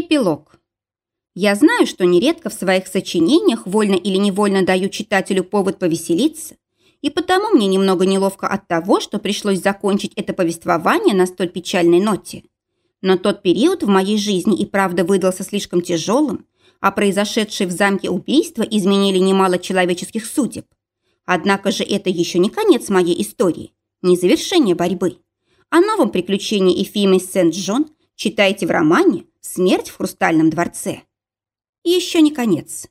Эпилог. Я знаю, что нередко в своих сочинениях вольно или невольно даю читателю повод повеселиться, и потому мне немного неловко от того, что пришлось закончить это повествование на столь печальной ноте. Но тот период в моей жизни и правда выдался слишком тяжелым, а произошедшие в замке убийства изменили немало человеческих судеб. Однако же это еще не конец моей истории, не завершение борьбы. О новом приключении Эфимы Сент-Джон читайте в романе «Смерть в хрустальном дворце». Еще не конец.